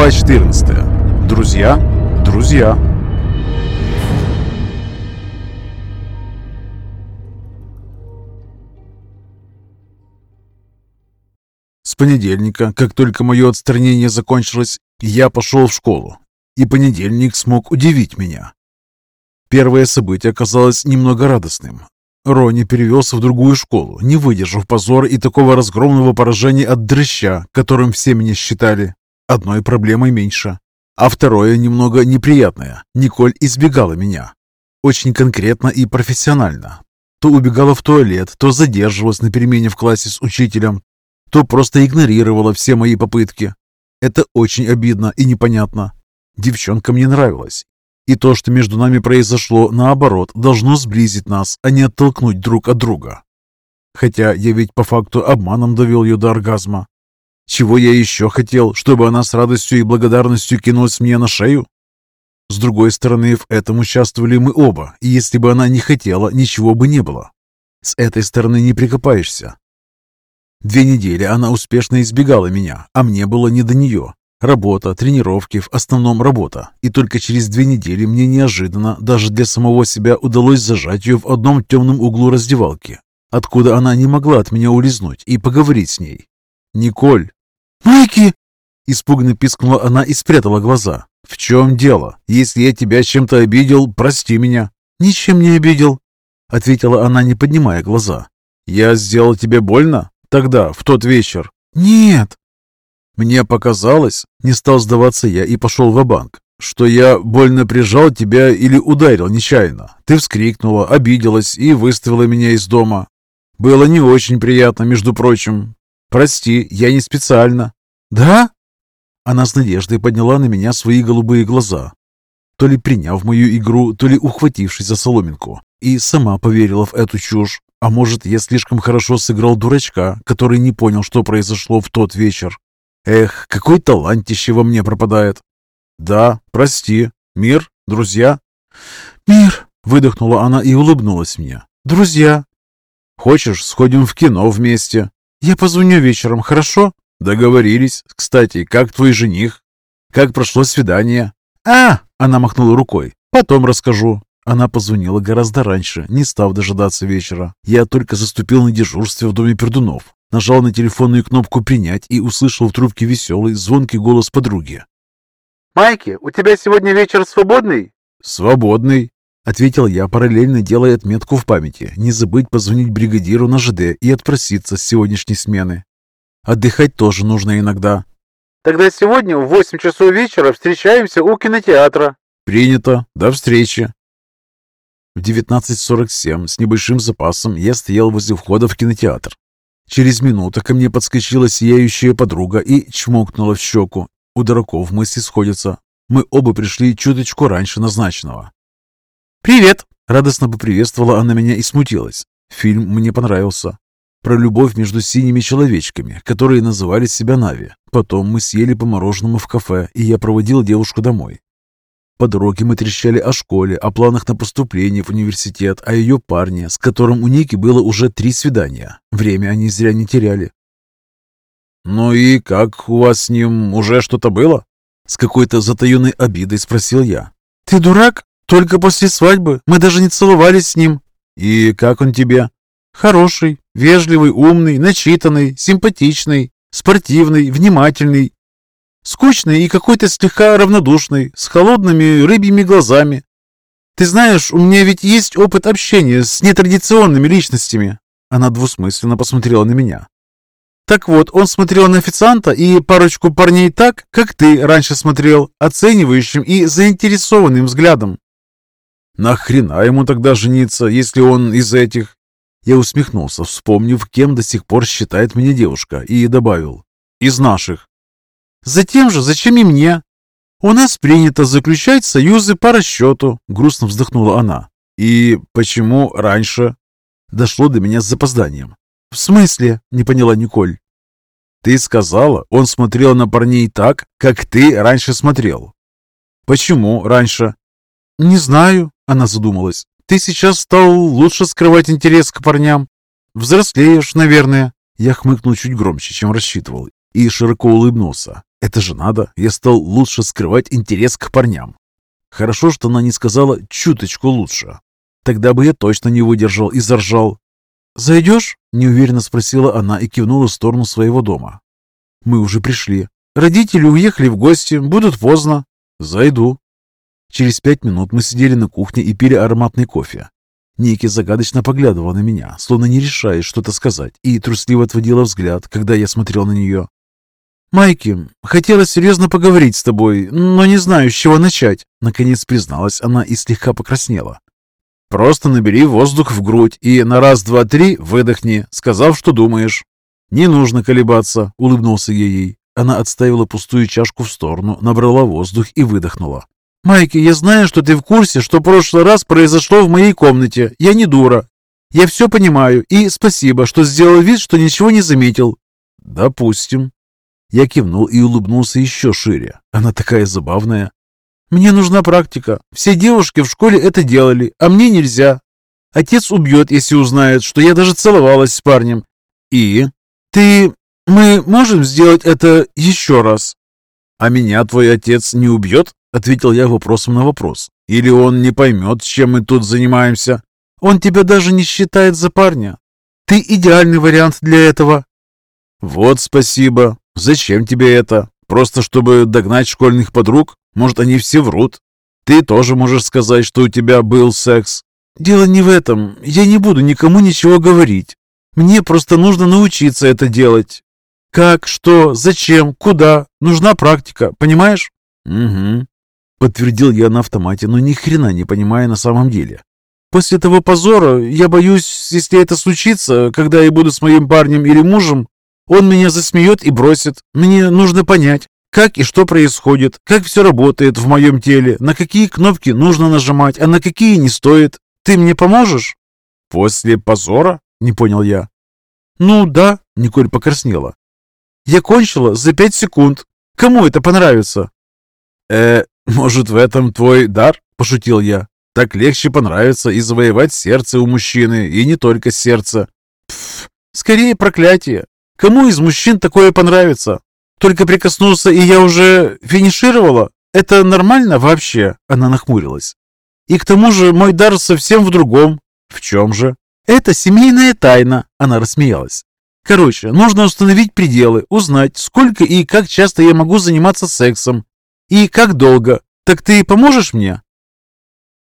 Глава 14. Друзья, друзья. С понедельника, как только мое отстранение закончилось, я пошел в школу, и понедельник смог удивить меня. Первое событие оказалось немного радостным. Рони перевелся в другую школу, не выдержав позора и такого разгромного поражения от дрыща, которым все меня считали. Одной проблемой меньше. А второе немного неприятное. Николь избегала меня. Очень конкретно и профессионально. То убегала в туалет, то задерживалась на перемене в классе с учителем, то просто игнорировала все мои попытки. Это очень обидно и непонятно. Девчонка мне нравилась. И то, что между нами произошло, наоборот, должно сблизить нас, а не оттолкнуть друг от друга. Хотя я ведь по факту обманом довел ее до оргазма. Чего я еще хотел, чтобы она с радостью и благодарностью кинулась мне на шею? С другой стороны, в этом участвовали мы оба, и если бы она не хотела, ничего бы не было. С этой стороны не прикопаешься. Две недели она успешно избегала меня, а мне было не до нее. Работа, тренировки, в основном работа. И только через две недели мне неожиданно, даже для самого себя, удалось зажать ее в одном темном углу раздевалки, откуда она не могла от меня улизнуть и поговорить с ней. «Николь, «Майки!» Испуганно пискнула она и спрятала глаза. «В чем дело? Если я тебя чем-то обидел, прости меня». «Ничем не обидел», — ответила она, не поднимая глаза. «Я сделал тебе больно? Тогда, в тот вечер?» «Нет». «Мне показалось, не стал сдаваться я и пошел в банк что я больно прижал тебя или ударил нечаянно. Ты вскрикнула, обиделась и выставила меня из дома. Было не очень приятно, между прочим. «Прости, я не специально». «Да?» Она с надеждой подняла на меня свои голубые глаза, то ли приняв мою игру, то ли ухватившись за соломинку, и сама поверила в эту чушь. А может, я слишком хорошо сыграл дурачка, который не понял, что произошло в тот вечер. Эх, какой талантище во мне пропадает. Да, прости. Мир? Друзья? Мир, выдохнула она и улыбнулась мне. Друзья. Хочешь, сходим в кино вместе? «Я позвоню вечером, хорошо?» «Договорились. Кстати, как твой жених? Как прошло свидание?» «А!» — она махнула рукой. «Потом расскажу». Она позвонила гораздо раньше, не став дожидаться вечера. Я только заступил на дежурстве в доме Пердунов. Нажал на телефонную кнопку «Принять» и услышал в трубке веселый, звонкий голос подруги. «Майки, у тебя сегодня вечер свободный?» «Свободный», — ответил я, параллельно делая отметку в памяти. Не забыть позвонить бригадиру на ЖД и отпроситься с сегодняшней смены. Отдыхать тоже нужно иногда. «Тогда сегодня в 8 часов вечера встречаемся у кинотеатра». «Принято. До встречи». В 19.47 с небольшим запасом я стоял возле входа в кинотеатр. Через минуту ко мне подскочила сияющая подруга и чмокнула в щеку. У дураков мысли сходятся. Мы оба пришли чуточку раньше назначенного. «Привет!» — радостно поприветствовала она меня и смутилась. Фильм мне понравился. Про любовь между синими человечками, которые называли себя Нави. Потом мы съели по мороженому в кафе, и я проводил девушку домой. По дороге мы трещали о школе, о планах на поступление в университет, о ее парне, с которым у Ники было уже три свидания. Время они зря не теряли. «Ну и как у вас с ним уже что-то было?» С какой-то затаенной обидой спросил я. «Ты дурак?» Только после свадьбы мы даже не целовались с ним. И как он тебе? Хороший, вежливый, умный, начитанный, симпатичный, спортивный, внимательный. Скучный и какой-то слегка равнодушный, с холодными рыбьими глазами. Ты знаешь, у меня ведь есть опыт общения с нетрадиционными личностями. Она двусмысленно посмотрела на меня. Так вот, он смотрел на официанта и парочку парней так, как ты раньше смотрел, оценивающим и заинтересованным взглядом. Нахрена ему тогда жениться, если он из этих? Я усмехнулся, вспомнив, кем до сих пор считает меня девушка, и добавил. Из наших. Затем же, зачем и мне? У нас принято заключать союзы по расчету, грустно вздохнула она. И почему раньше? Дошло до меня с запозданием. В смысле? Не поняла Николь. Ты сказала, он смотрел на парней так, как ты раньше смотрел. Почему раньше? Не знаю. Она задумалась. «Ты сейчас стал лучше скрывать интерес к парням. Взрослеешь, наверное». Я хмыкнул чуть громче, чем рассчитывал, и широко улыбнулся. Это же надо. Я стал лучше скрывать интерес к парням. Хорошо, что она не сказала чуточку лучше. Тогда бы я точно не выдержал и заржал. «Зайдешь?» – неуверенно спросила она и кивнула в сторону своего дома. «Мы уже пришли. Родители уехали в гости, будут поздно». «Зайду». Через пять минут мы сидели на кухне и пили ароматный кофе. Ники загадочно поглядывала на меня, словно не решая что-то сказать, и трусливо отводила взгляд, когда я смотрел на нее. «Майки, хотела серьезно поговорить с тобой, но не знаю, с чего начать», наконец призналась она и слегка покраснела. «Просто набери воздух в грудь и на раз, два, три выдохни, сказав, что думаешь». «Не нужно колебаться», — улыбнулся я ей. Она отставила пустую чашку в сторону, набрала воздух и выдохнула. «Майки, я знаю, что ты в курсе, что в прошлый раз произошло в моей комнате. Я не дура. Я все понимаю, и спасибо, что сделал вид, что ничего не заметил». «Допустим». Я кивнул и улыбнулся еще шире. Она такая забавная. «Мне нужна практика. Все девушки в школе это делали, а мне нельзя. Отец убьет, если узнает, что я даже целовалась с парнем. И? Ты... Мы можем сделать это еще раз?» «А меня твой отец не убьет?» — ответил я вопросом на вопрос. «Или он не поймет, чем мы тут занимаемся?» «Он тебя даже не считает за парня. Ты идеальный вариант для этого». «Вот спасибо. Зачем тебе это? Просто чтобы догнать школьных подруг? Может, они все врут? Ты тоже можешь сказать, что у тебя был секс». «Дело не в этом. Я не буду никому ничего говорить. Мне просто нужно научиться это делать. Как, что, зачем, куда. Нужна практика, понимаешь? Угу. Подтвердил я на автомате, но ни хрена не понимая на самом деле. После того позора, я боюсь, если это случится, когда я буду с моим парнем или мужем, он меня засмеет и бросит. Мне нужно понять, как и что происходит, как все работает в моем теле, на какие кнопки нужно нажимать, а на какие не стоит. Ты мне поможешь? После позора? Не понял я. Ну да, Николь покраснела. Я кончила за пять секунд. Кому это понравится?» «Э, может, в этом твой дар?» – пошутил я. «Так легче понравиться и завоевать сердце у мужчины, и не только сердце». Пф, скорее проклятие. Кому из мужчин такое понравится? Только прикоснулся, и я уже финишировала? Это нормально вообще?» Она нахмурилась. «И к тому же мой дар совсем в другом». «В чем же?» «Это семейная тайна», — она рассмеялась. Короче, нужно установить пределы, узнать, сколько и как часто я могу заниматься сексом. И как долго. Так ты поможешь мне?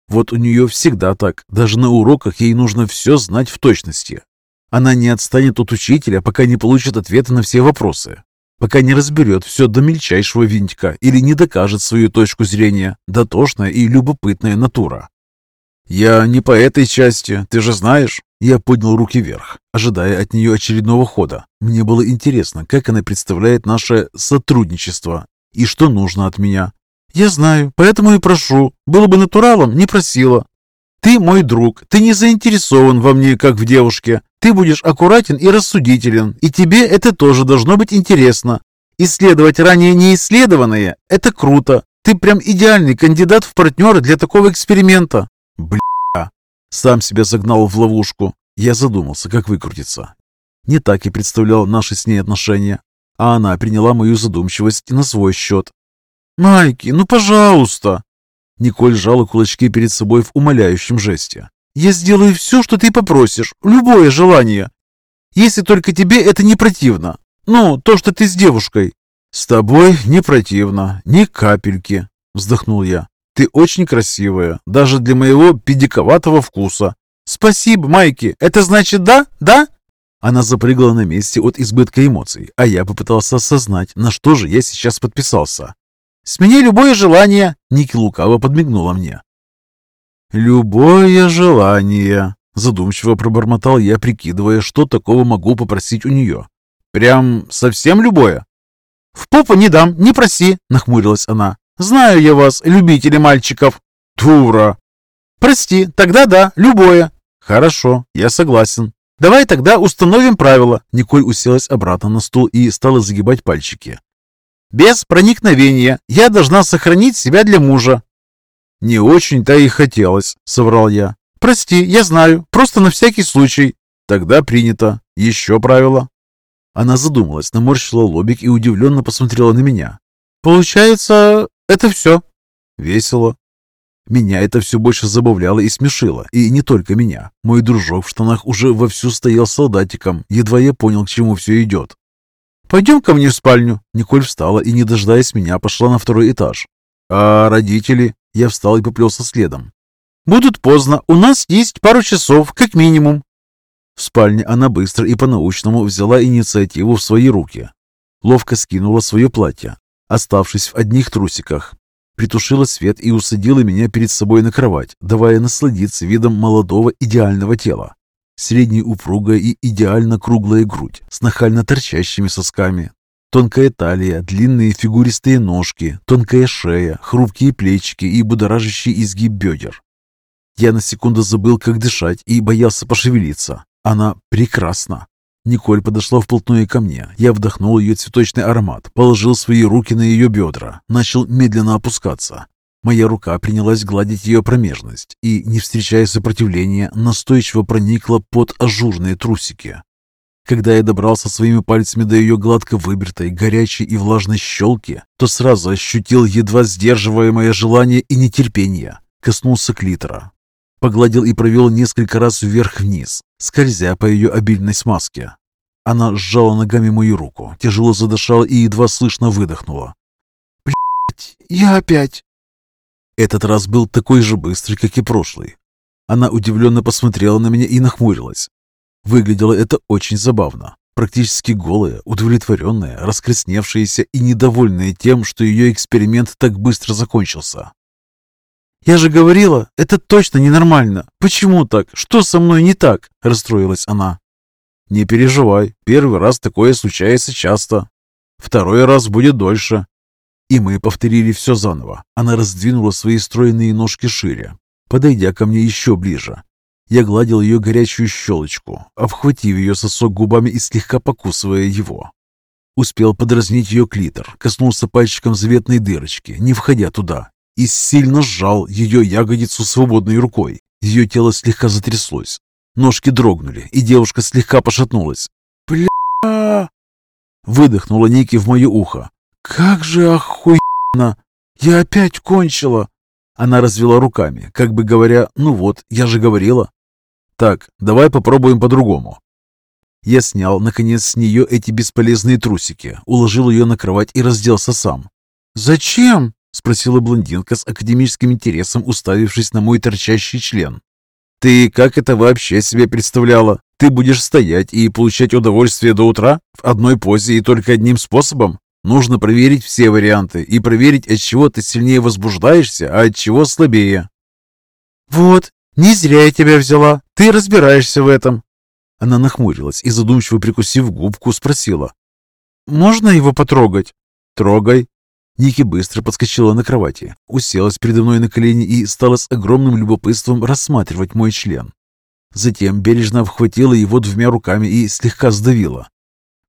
Вот у нее всегда так. Даже на уроках ей нужно все знать в точности. Она не отстанет от учителя, пока не получит ответы на все вопросы. Пока не разберет все до мельчайшего винтика или не докажет свою точку зрения. Дотошная и любопытная натура. «Я не по этой части, ты же знаешь». Я поднял руки вверх, ожидая от нее очередного хода. Мне было интересно, как она представляет наше сотрудничество и что нужно от меня. «Я знаю, поэтому и прошу. Было бы натуралом, не просила. Ты мой друг, ты не заинтересован во мне, как в девушке. Ты будешь аккуратен и рассудителен, и тебе это тоже должно быть интересно. Исследовать ранее неисследованное – это круто. Ты прям идеальный кандидат в партнеры для такого эксперимента. Бля! Сам себя загнал в ловушку. Я задумался, как выкрутиться. Не так и представлял наши с ней отношения, а она приняла мою задумчивость на свой счет. «Майки, ну пожалуйста!» Николь сжала кулачки перед собой в умоляющем жесте. «Я сделаю все, что ты попросишь, любое желание, если только тебе это не противно. Ну, то, что ты с девушкой». «С тобой не противно, ни капельки», — вздохнул я. Ты очень красивая, даже для моего педиковатого вкуса. Спасибо, Майки. Это значит да? Да? Она запрыгала на месте от избытка эмоций, а я попытался осознать, на что же я сейчас подписался. «Смени любое желание!» Ники лукаво подмигнула мне. «Любое желание!» Задумчиво пробормотал я, прикидывая, что такого могу попросить у нее. «Прям совсем любое?» «В попу не дам, не проси!» — нахмурилась она. Знаю я вас, любители мальчиков. Тура. Прости, тогда да, любое. Хорошо, я согласен. Давай тогда установим правила. Николь уселась обратно на стул и стала загибать пальчики. Без проникновения. Я должна сохранить себя для мужа. Не очень-то и хотелось, соврал я. Прости, я знаю. Просто на всякий случай. Тогда принято. Еще правило. Она задумалась, наморщила лобик и удивленно посмотрела на меня. Получается, это все. Весело. Меня это все больше забавляло и смешило, и не только меня. Мой дружок в штанах уже вовсю стоял солдатиком, едва я понял, к чему все идет. «Пойдем ко мне в спальню». Николь встала и, не дожидаясь меня, пошла на второй этаж. «А родители?» Я встал и поплелся следом. «Будут поздно. У нас есть пару часов, как минимум». В спальне она быстро и по-научному взяла инициативу в свои руки. Ловко скинула свое платье, оставшись в одних трусиках. Притушила свет и усадила меня перед собой на кровать, давая насладиться видом молодого идеального тела. Средней упругая и идеально круглая грудь с нахально торчащими сосками. Тонкая талия, длинные фигуристые ножки, тонкая шея, хрупкие плечики и будоражащий изгиб бедер. Я на секунду забыл, как дышать, и боялся пошевелиться. Она прекрасна. Николь подошла вплотную ко мне. Я вдохнул ее цветочный аромат, положил свои руки на ее бедра, начал медленно опускаться. Моя рука принялась гладить ее промежность и, не встречая сопротивления, настойчиво проникла под ажурные трусики. Когда я добрался своими пальцами до ее гладко выбритой, горячей и влажной щелки, то сразу ощутил едва сдерживаемое желание и нетерпение. Коснулся клитора. Погладил и провел несколько раз вверх-вниз, скользя по ее обильной смазке. Она сжала ногами мою руку, тяжело задышала и едва слышно выдохнула. «Блядь, я опять...» Этот раз был такой же быстрый, как и прошлый. Она удивленно посмотрела на меня и нахмурилась. Выглядело это очень забавно. Практически голая, удовлетворенная, раскрасневшаяся и недовольная тем, что ее эксперимент так быстро закончился. «Я же говорила, это точно ненормально. Почему так? Что со мной не так?» – расстроилась она. «Не переживай, первый раз такое случается часто. Второй раз будет дольше. И мы повторили все заново. Она раздвинула свои стройные ножки шире, подойдя ко мне еще ближе. Я гладил ее горячую щелочку, обхватив ее сосок губами и слегка покусывая его. Успел подразнить ее клитор, коснулся пальчиком заветной дырочки, не входя туда, и сильно сжал ее ягодицу свободной рукой. Ее тело слегка затряслось. Ножки дрогнули, и девушка слегка пошатнулась. «Бля!» Выдохнула Ники в мое ухо. «Как же охуенно! Я опять кончила!» Она развела руками, как бы говоря, «Ну вот, я же говорила». «Так, давай попробуем по-другому». Я снял, наконец, с нее эти бесполезные трусики, уложил ее на кровать и разделся сам. «Зачем?» — спросила блондинка с академическим интересом, уставившись на мой торчащий член. «Ты как это вообще себе представляла? Ты будешь стоять и получать удовольствие до утра в одной позе и только одним способом? Нужно проверить все варианты и проверить, от чего ты сильнее возбуждаешься, а от чего слабее. «Вот, не зря я тебя взяла. Ты разбираешься в этом». Она нахмурилась и, задумчиво прикусив губку, спросила. «Можно его потрогать?» «Трогай». Ники быстро подскочила на кровати, уселась передо мной на колени и стала с огромным любопытством рассматривать мой член. Затем бережно обхватила его двумя руками и слегка сдавила.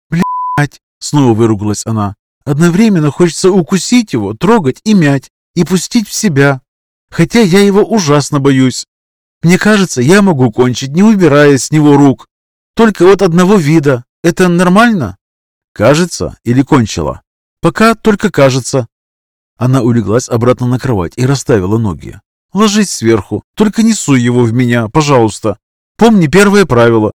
«Блядь!» — снова выругалась она. Одновременно хочется укусить его, трогать и мять, и пустить в себя. Хотя я его ужасно боюсь. Мне кажется, я могу кончить, не убирая с него рук. Только от одного вида. Это нормально? Кажется или кончила? Пока только кажется. Она улеглась обратно на кровать и расставила ноги. Ложись сверху, только не суй его в меня, пожалуйста. Помни первое правило.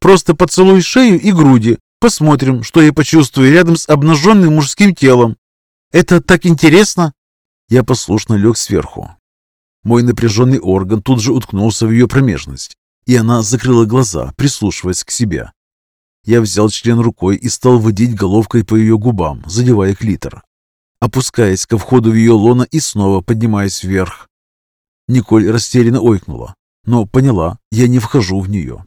Просто поцелуй шею и груди, Посмотрим, что я почувствую рядом с обнаженным мужским телом. Это так интересно!» Я послушно лег сверху. Мой напряженный орган тут же уткнулся в ее промежность, и она закрыла глаза, прислушиваясь к себе. Я взял член рукой и стал водить головкой по ее губам, задевая клитор, опускаясь ко входу в ее лоно и снова поднимаясь вверх. Николь растерянно ойкнула, но поняла, я не вхожу в нее.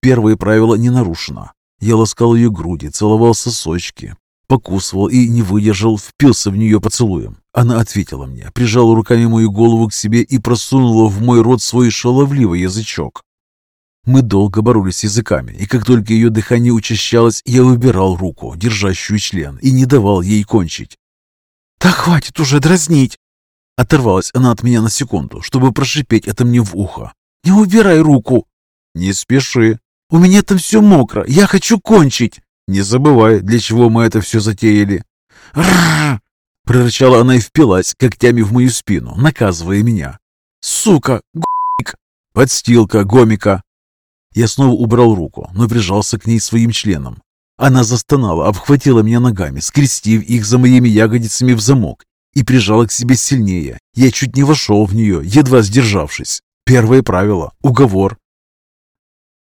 Первое правило не нарушено. Я ласкал ее груди, целовал сосочки, покусывал и, не выдержал, впился в нее поцелуем. Она ответила мне, прижала руками мою голову к себе и просунула в мой рот свой шаловливый язычок. Мы долго боролись языками, и как только ее дыхание учащалось, я выбирал руку, держащую член, и не давал ей кончить. «Да хватит уже дразнить!» Оторвалась она от меня на секунду, чтобы прошипеть это мне в ухо. «Не убирай руку!» «Не спеши!» «У меня там все мокро, я хочу кончить!» «Не забывай, для чего мы это все затеяли!» Прорычала она и впилась когтями в мою спину, наказывая меня. «Сука! Гомик!» «Подстилка, гомика!» Я снова убрал руку, но прижался к ней своим членом. Она застонала, обхватила меня ногами, скрестив их за моими ягодицами в замок и прижала к себе сильнее. Я чуть не вошел в нее, едва сдержавшись. Первое правило — уговор.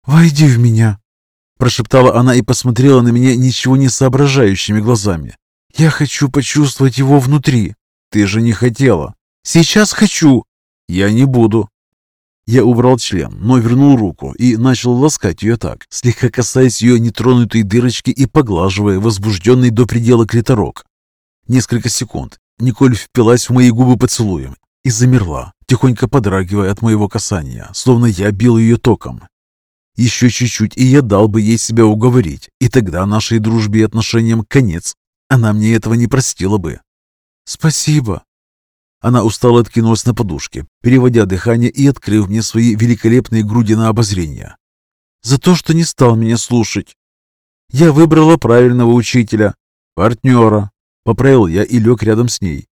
«Войди в меня», — прошептала она и посмотрела на меня ничего не соображающими глазами. «Я хочу почувствовать его внутри». «Ты же не хотела». «Сейчас хочу». «Я не буду». Я убрал член, но вернул руку и начал ласкать ее так, слегка касаясь ее нетронутой дырочки и поглаживая возбужденный до предела клиторок. Несколько секунд Николь впилась в мои губы поцелуем и замерла, тихонько подрагивая от моего касания, словно я бил ее током. Еще чуть-чуть, и я дал бы ей себя уговорить, и тогда нашей дружбе и отношениям конец. Она мне этого не простила бы. «Спасибо», она устало откинулась на подушке, переводя дыхание и открыв мне свои великолепные груди на обозрение. «За то, что не стал меня слушать. Я выбрала правильного учителя, партнера», — поправил я и лег рядом с ней.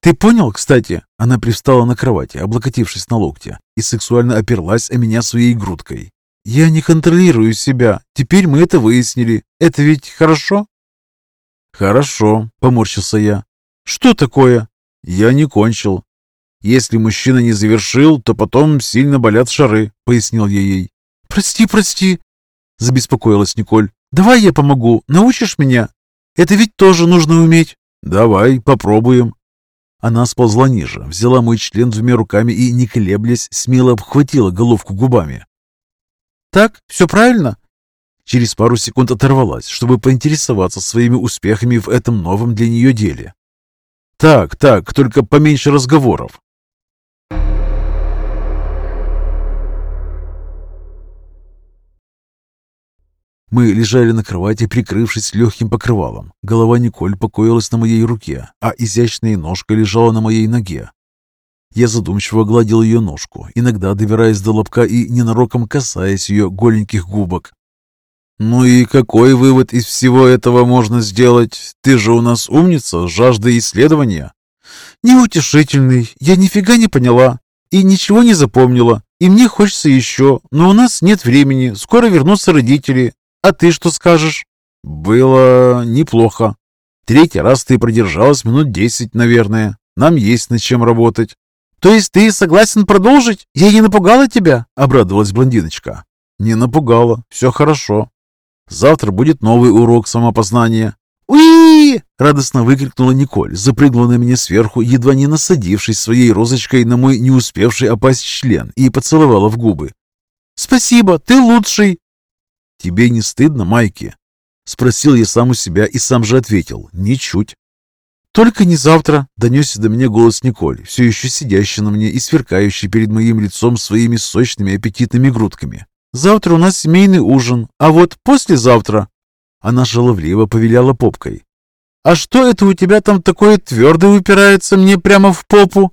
«Ты понял, кстати?» Она привстала на кровати, облокотившись на локте, и сексуально оперлась о меня своей грудкой. «Я не контролирую себя. Теперь мы это выяснили. Это ведь хорошо?» «Хорошо», — поморщился я. «Что такое?» «Я не кончил. Если мужчина не завершил, то потом сильно болят шары», — пояснил я ей. «Прости, прости», — забеспокоилась Николь. «Давай я помогу. Научишь меня? Это ведь тоже нужно уметь». «Давай, попробуем». Она сползла ниже, взяла мой член двумя руками и, не колеблясь, смело обхватила головку губами. «Так, все правильно?» Через пару секунд оторвалась, чтобы поинтересоваться своими успехами в этом новом для нее деле. Так, так, только поменьше разговоров. Мы лежали на кровати, прикрывшись легким покрывалом. Голова Николь покоилась на моей руке, а изящная ножка лежала на моей ноге. Я задумчиво гладил ее ножку, иногда добираясь до лобка и ненароком касаясь ее голеньких губок. «Ну и какой вывод из всего этого можно сделать? Ты же у нас умница, жажда исследования». «Неутешительный. Я нифига не поняла и ничего не запомнила. И мне хочется еще, но у нас нет времени. Скоро вернутся родители. А ты что скажешь?» «Было неплохо. Третий раз ты продержалась минут десять, наверное. Нам есть над чем работать». «То есть ты согласен продолжить? Я не напугала тебя?» — обрадовалась блондиночка. «Не напугала. Все хорошо. Завтра будет новый урок самопознания. «Уи!» — радостно выкрикнула Николь, запрыгнула на меня сверху, едва не насадившись своей розочкой на мой не успевший опасть член, и поцеловала в губы. «Спасибо, ты лучший!» «Тебе не стыдно, Майки?» — спросил я сам у себя и сам же ответил. «Ничуть». «Только не завтра», — донесся до меня голос Николь, все еще сидящий на мне и сверкающий перед моим лицом своими сочными аппетитными грудками. Завтра у нас семейный ужин, а вот послезавтра...» Она шаловливо повиляла попкой. «А что это у тебя там такое твердое упирается мне прямо в попу?»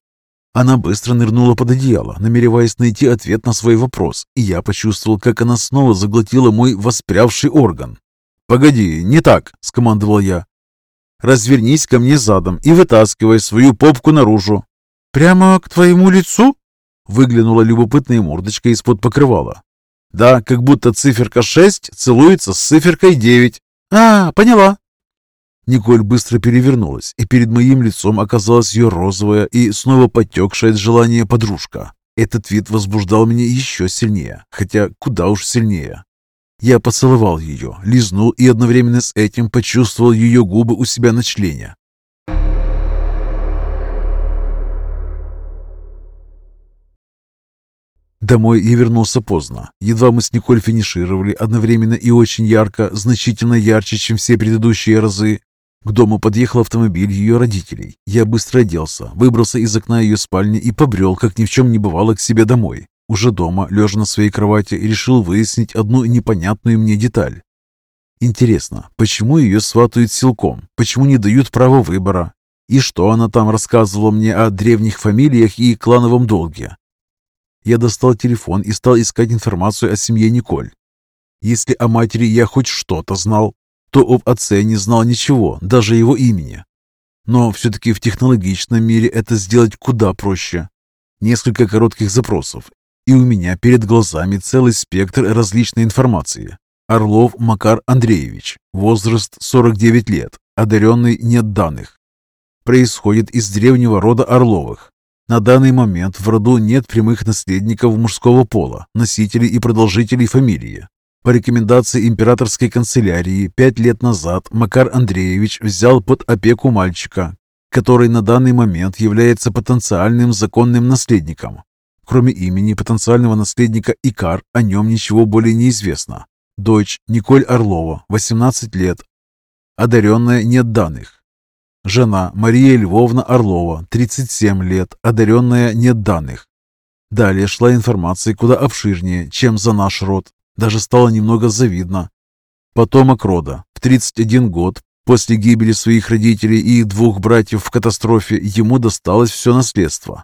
Она быстро нырнула под одеяло, намереваясь найти ответ на свой вопрос, и я почувствовал, как она снова заглотила мой воспрявший орган. «Погоди, не так!» — скомандовал я. «Развернись ко мне задом и вытаскивай свою попку наружу». «Прямо к твоему лицу?» — выглянула любопытная мордочка из-под покрывала. Да, как будто циферка 6 целуется с циферкой 9. А, поняла. Николь быстро перевернулась, и перед моим лицом оказалась ее розовая и снова потекшая от желания подружка. Этот вид возбуждал меня еще сильнее, хотя куда уж сильнее. Я поцеловал ее, лизнул и одновременно с этим почувствовал ее губы у себя на члене. Домой я вернулся поздно. Едва мы с Николь финишировали одновременно и очень ярко, значительно ярче, чем все предыдущие разы. К дому подъехал автомобиль ее родителей. Я быстро оделся, выбрался из окна ее спальни и побрел, как ни в чем не бывало, к себе домой. Уже дома, лежа на своей кровати, решил выяснить одну непонятную мне деталь. Интересно, почему ее сватают силком? Почему не дают права выбора? И что она там рассказывала мне о древних фамилиях и клановом долге? Я достал телефон и стал искать информацию о семье Николь. Если о матери я хоть что-то знал, то об отце не знал ничего, даже его имени. Но все-таки в технологичном мире это сделать куда проще. Несколько коротких запросов, и у меня перед глазами целый спектр различной информации. Орлов Макар Андреевич, возраст 49 лет, одаренный нет данных. Происходит из древнего рода Орловых. На данный момент в роду нет прямых наследников мужского пола, носителей и продолжителей фамилии. По рекомендации императорской канцелярии пять лет назад Макар Андреевич взял под опеку мальчика, который на данный момент является потенциальным законным наследником. Кроме имени потенциального наследника Икар, о нем ничего более не известно. Дочь Николь Орлова, 18 лет, одаренная нет данных. Жена Мария Львовна Орлова, 37 лет, одаренная нет данных. Далее шла информация куда обширнее, чем за наш род. Даже стало немного завидно. Потомок рода. В 31 год, после гибели своих родителей и двух братьев в катастрофе, ему досталось все наследство.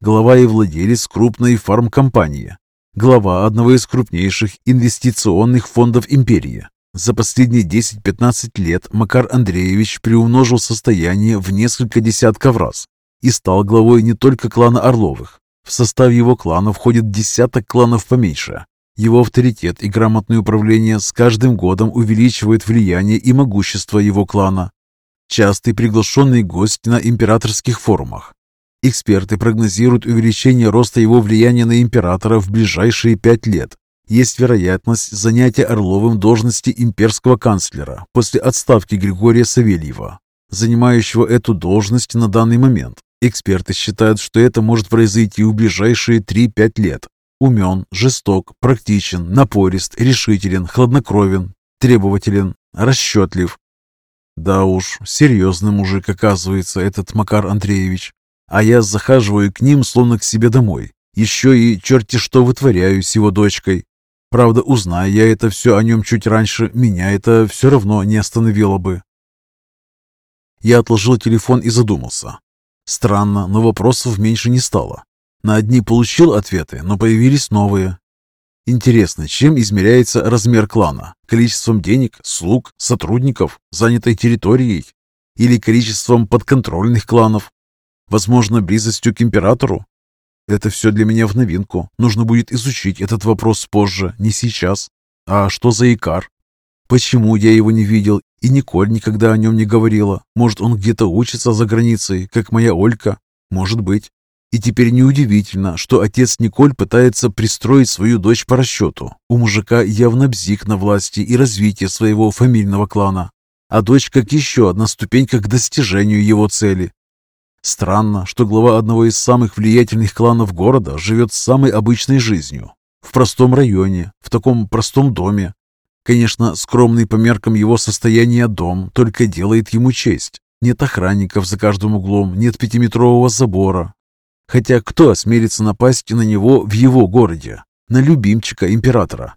Глава и владелец крупной фармкомпании. Глава одного из крупнейших инвестиционных фондов империи. За последние 10-15 лет Макар Андреевич приумножил состояние в несколько десятков раз и стал главой не только клана Орловых. В состав его клана входит десяток кланов поменьше, его авторитет и грамотное управление с каждым годом увеличивают влияние и могущество его клана. Частый приглашенный гость на императорских форумах. Эксперты прогнозируют увеличение роста его влияния на императора в ближайшие пять лет. Есть вероятность занятия Орловым должности имперского канцлера после отставки Григория Савельева, занимающего эту должность на данный момент. Эксперты считают, что это может произойти в ближайшие 3-5 лет. Умен, жесток, практичен, напорист, решителен, хладнокровен, требователен, расчетлив. Да уж, серьезный мужик оказывается этот Макар Андреевич. А я захаживаю к ним, словно к себе домой. Еще и черти что вытворяю с его дочкой. Правда, узная я это все о нем чуть раньше, меня это все равно не остановило бы. Я отложил телефон и задумался. Странно, но вопросов меньше не стало. На одни получил ответы, но появились новые. Интересно, чем измеряется размер клана? Количеством денег, слуг, сотрудников, занятой территорией? Или количеством подконтрольных кланов? Возможно, близостью к императору? Это все для меня в новинку. Нужно будет изучить этот вопрос позже, не сейчас. А что за Икар? Почему я его не видел, и Николь никогда о нем не говорила? Может, он где-то учится за границей, как моя Олька? Может быть. И теперь неудивительно, что отец Николь пытается пристроить свою дочь по расчету. У мужика явно бзик на власти и развитии своего фамильного клана, а дочь как еще одна ступенька к достижению его цели. Странно, что глава одного из самых влиятельных кланов города живет самой обычной жизнью. В простом районе, в таком простом доме. Конечно, скромный по меркам его состояния дом только делает ему честь. Нет охранников за каждым углом, нет пятиметрового забора, Хотя кто осмелится напасть на него в его городе, на любимчика императора?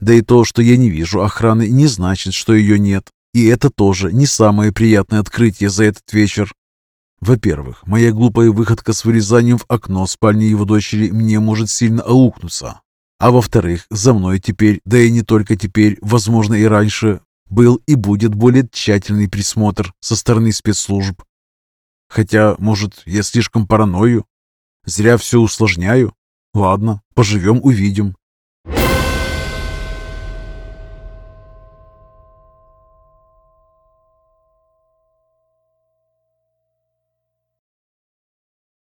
Да и то, что я не вижу охраны, не значит, что ее нет. И это тоже не самое приятное открытие за этот вечер. Во-первых, моя глупая выходка с вырезанием в окно спальни его дочери мне может сильно аукнуться. А во-вторых, за мной теперь, да и не только теперь, возможно и раньше, был и будет более тщательный присмотр со стороны спецслужб. Хотя, может, я слишком параною? Зря все усложняю? Ладно, поживем, увидим.